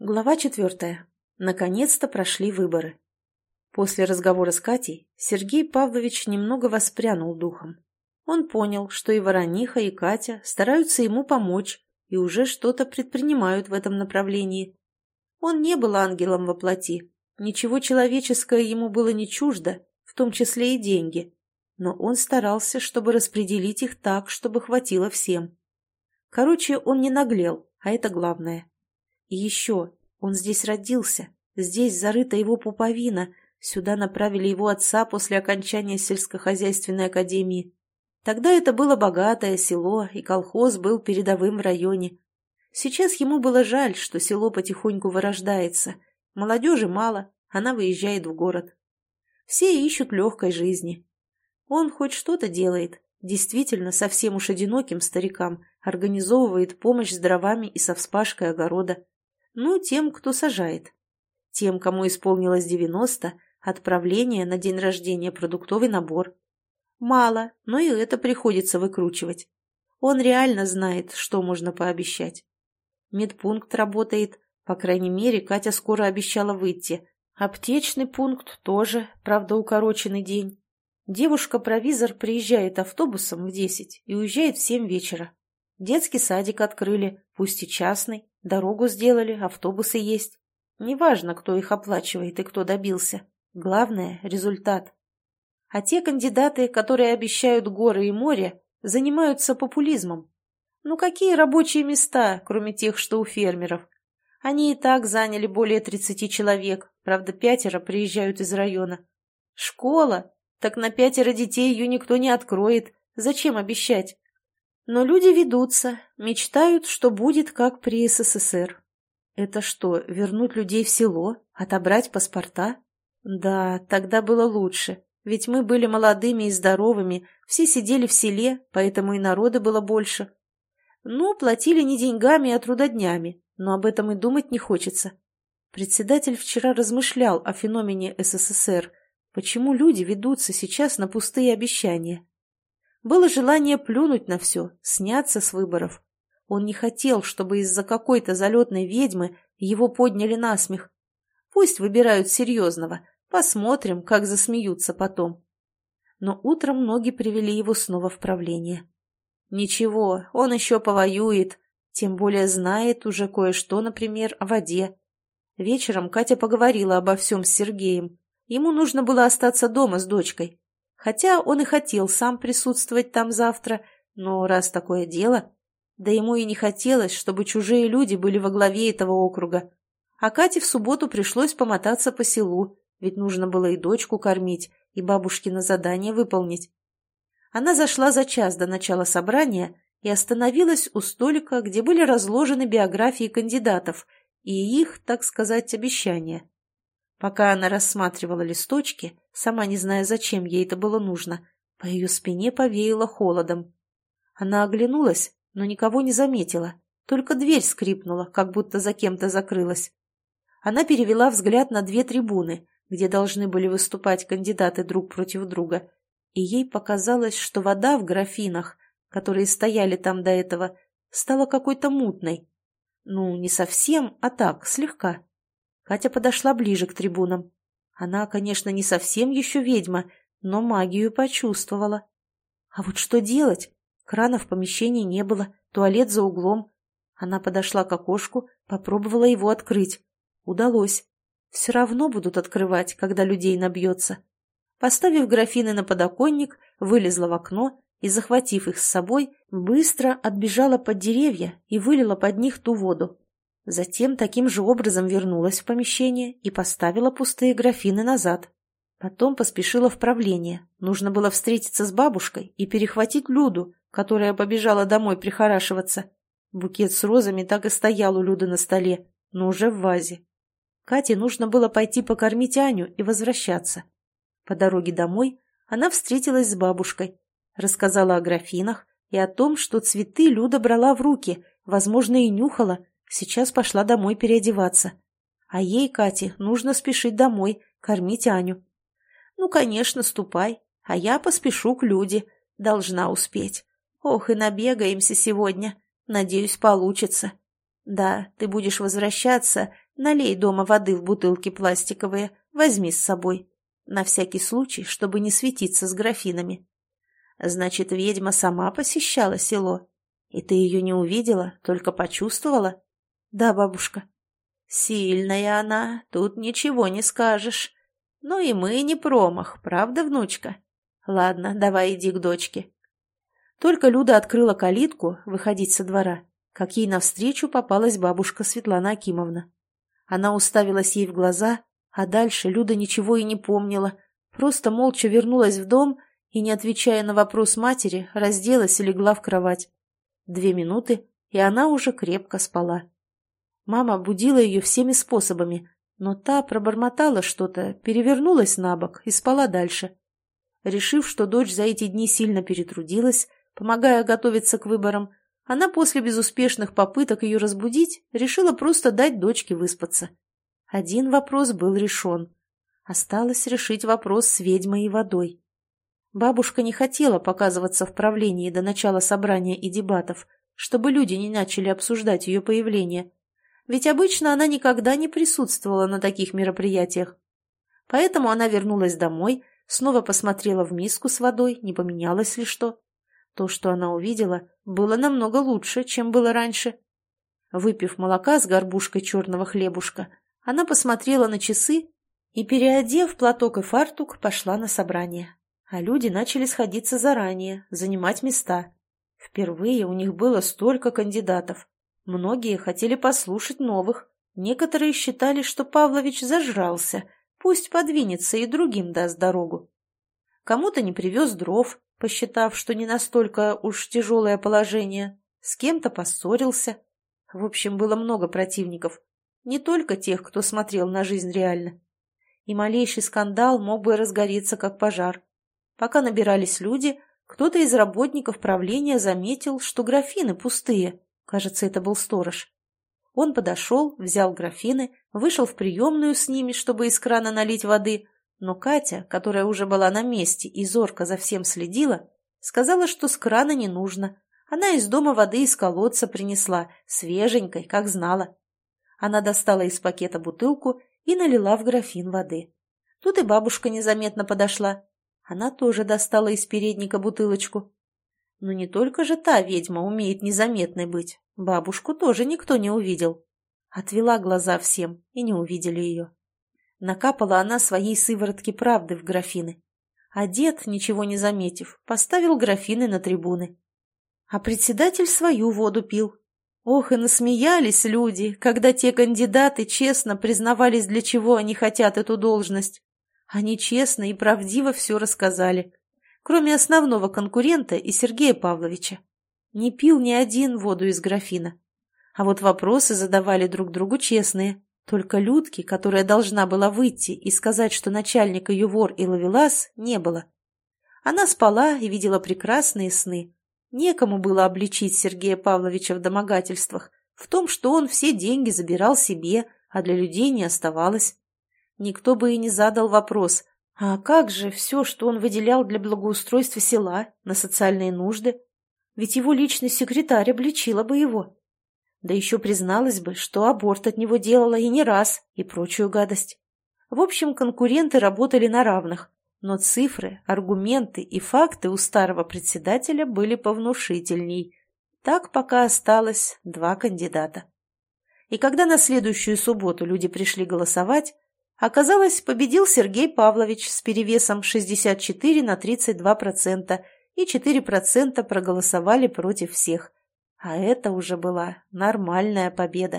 Глава четвертая. Наконец-то прошли выборы. После разговора с Катей Сергей Павлович немного воспрянул духом. Он понял, что и Ворониха, и Катя стараются ему помочь и уже что-то предпринимают в этом направлении. Он не был ангелом во плоти, ничего человеческое ему было не чуждо, в том числе и деньги, но он старался, чтобы распределить их так, чтобы хватило всем. Короче, он не наглел, а это главное. И еще, он здесь родился, здесь зарыта его пуповина, сюда направили его отца после окончания сельскохозяйственной академии. Тогда это было богатое село, и колхоз был передовым в районе. Сейчас ему было жаль, что село потихоньку вырождается. Молодежи мало, она выезжает в город. Все ищут легкой жизни. Он хоть что-то делает, действительно совсем уж одиноким старикам, организовывает помощь с дровами и со вспашкой огорода. Ну, тем, кто сажает. Тем, кому исполнилось 90, отправление на день рождения продуктовый набор. Мало, но и это приходится выкручивать. Он реально знает, что можно пообещать. Медпункт работает, по крайней мере, Катя скоро обещала выйти. Аптечный пункт тоже, правда, укороченный день. Девушка-провизор приезжает автобусом в 10 и уезжает в 7 вечера. Детский садик открыли, пусть и частный, дорогу сделали, автобусы есть. Неважно, кто их оплачивает и кто добился. Главное – результат. А те кандидаты, которые обещают горы и море, занимаются популизмом. Ну какие рабочие места, кроме тех, что у фермеров? Они и так заняли более 30 человек, правда, пятеро приезжают из района. Школа? Так на пятеро детей ее никто не откроет. Зачем обещать? Но люди ведутся, мечтают, что будет как при СССР. Это что, вернуть людей в село? Отобрать паспорта? Да, тогда было лучше, ведь мы были молодыми и здоровыми, все сидели в селе, поэтому и народа было больше. Ну, платили не деньгами, а трудоднями, но об этом и думать не хочется. Председатель вчера размышлял о феномене СССР, почему люди ведутся сейчас на пустые обещания. Было желание плюнуть на все, сняться с выборов. Он не хотел, чтобы из-за какой-то залетной ведьмы его подняли на смех. Пусть выбирают серьезного, посмотрим, как засмеются потом. Но утром ноги привели его снова в правление. Ничего, он еще повоюет, тем более знает уже кое-что, например, о воде. Вечером Катя поговорила обо всем с Сергеем. Ему нужно было остаться дома с дочкой. Хотя он и хотел сам присутствовать там завтра, но раз такое дело... Да ему и не хотелось, чтобы чужие люди были во главе этого округа. А Кате в субботу пришлось помотаться по селу, ведь нужно было и дочку кормить, и бабушкино задание выполнить. Она зашла за час до начала собрания и остановилась у столика, где были разложены биографии кандидатов и их, так сказать, обещания. Пока она рассматривала листочки, сама не зная, зачем ей это было нужно, по ее спине повеяло холодом. Она оглянулась, но никого не заметила, только дверь скрипнула, как будто за кем-то закрылась. Она перевела взгляд на две трибуны, где должны были выступать кандидаты друг против друга, и ей показалось, что вода в графинах, которые стояли там до этого, стала какой-то мутной. Ну, не совсем, а так, слегка. Катя подошла ближе к трибунам. Она, конечно, не совсем еще ведьма, но магию почувствовала. А вот что делать? Крана в помещении не было, туалет за углом. Она подошла к окошку, попробовала его открыть. Удалось. Все равно будут открывать, когда людей набьется. Поставив графины на подоконник, вылезла в окно и, захватив их с собой, быстро отбежала под деревья и вылила под них ту воду. Затем таким же образом вернулась в помещение и поставила пустые графины назад. Потом поспешила в правление. Нужно было встретиться с бабушкой и перехватить Люду, которая побежала домой прихорашиваться. Букет с розами так и стоял у Люды на столе, но уже в вазе. Кате нужно было пойти покормить Аню и возвращаться. По дороге домой она встретилась с бабушкой, рассказала о графинах и о том, что цветы Люда брала в руки, возможно, и нюхала, Сейчас пошла домой переодеваться. А ей, Кате, нужно спешить домой, кормить Аню. Ну, конечно, ступай, а я поспешу к Люде. Должна успеть. Ох, и набегаемся сегодня. Надеюсь, получится. Да, ты будешь возвращаться, Налей дома воды в бутылки пластиковые, возьми с собой. На всякий случай, чтобы не светиться с графинами. Значит, ведьма сама посещала село. И ты ее не увидела, только почувствовала? Да, бабушка. Сильная она, тут ничего не скажешь. Ну и мы не промах, правда, внучка? Ладно, давай иди к дочке. Только Люда открыла калитку выходить со двора, как ей навстречу попалась бабушка Светлана Акимовна. Она уставилась ей в глаза, а дальше Люда ничего и не помнила, просто молча вернулась в дом и, не отвечая на вопрос матери, разделась и легла в кровать. Две минуты, и она уже крепко спала. Мама будила ее всеми способами, но та пробормотала что-то, перевернулась на бок и спала дальше. Решив, что дочь за эти дни сильно перетрудилась, Помогая готовиться к выборам, она после безуспешных попыток ее разбудить решила просто дать дочке выспаться. Один вопрос был решен. Осталось решить вопрос с ведьмой и водой. Бабушка не хотела показываться в правлении до начала собрания и дебатов, чтобы люди не начали обсуждать ее появление. Ведь обычно она никогда не присутствовала на таких мероприятиях. Поэтому она вернулась домой, снова посмотрела в миску с водой, не поменялось ли что. То, что она увидела, было намного лучше, чем было раньше. Выпив молока с горбушкой черного хлебушка, она посмотрела на часы и, переодев платок и фартук, пошла на собрание. А люди начали сходиться заранее, занимать места. Впервые у них было столько кандидатов. Многие хотели послушать новых. Некоторые считали, что Павлович зажрался, пусть подвинется и другим даст дорогу. Кому-то не привез дров, посчитав, что не настолько уж тяжелое положение, с кем-то поссорился. В общем, было много противников, не только тех, кто смотрел на жизнь реально. И малейший скандал мог бы разгореться, как пожар. Пока набирались люди, кто-то из работников правления заметил, что графины пустые. Кажется, это был сторож. Он подошел, взял графины, вышел в приемную с ними, чтобы из крана налить воды, но Катя, которая уже была на месте и зорко за всем следила, сказала, что с крана не нужно. Она из дома воды из колодца принесла, свеженькой, как знала. Она достала из пакета бутылку и налила в графин воды. Тут и бабушка незаметно подошла. Она тоже достала из передника бутылочку. Но не только же та ведьма умеет незаметной быть. Бабушку тоже никто не увидел. Отвела глаза всем, и не увидели ее. Накапала она своей сыворотки правды в графины. А дед, ничего не заметив, поставил графины на трибуны. А председатель свою воду пил. Ох, и насмеялись люди, когда те кандидаты честно признавались, для чего они хотят эту должность. Они честно и правдиво все рассказали, кроме основного конкурента и Сергея Павловича. Не пил ни один воду из графина. А вот вопросы задавали друг другу честные. Только Людки, которая должна была выйти и сказать, что начальник ее вор и ловелас, не было. Она спала и видела прекрасные сны. Некому было обличить Сергея Павловича в домогательствах, в том, что он все деньги забирал себе, а для людей не оставалось. Никто бы и не задал вопрос, а как же все, что он выделял для благоустройства села, на социальные нужды? Ведь его личный секретарь обличила бы его. Да еще призналась бы, что аборт от него делала и не раз, и прочую гадость. В общем, конкуренты работали на равных, но цифры, аргументы и факты у старого председателя были повнушительней. Так пока осталось два кандидата. И когда на следующую субботу люди пришли голосовать, оказалось, победил Сергей Павлович с перевесом 64 на 32%, и 4% проголосовали против всех. А это уже была нормальная победа.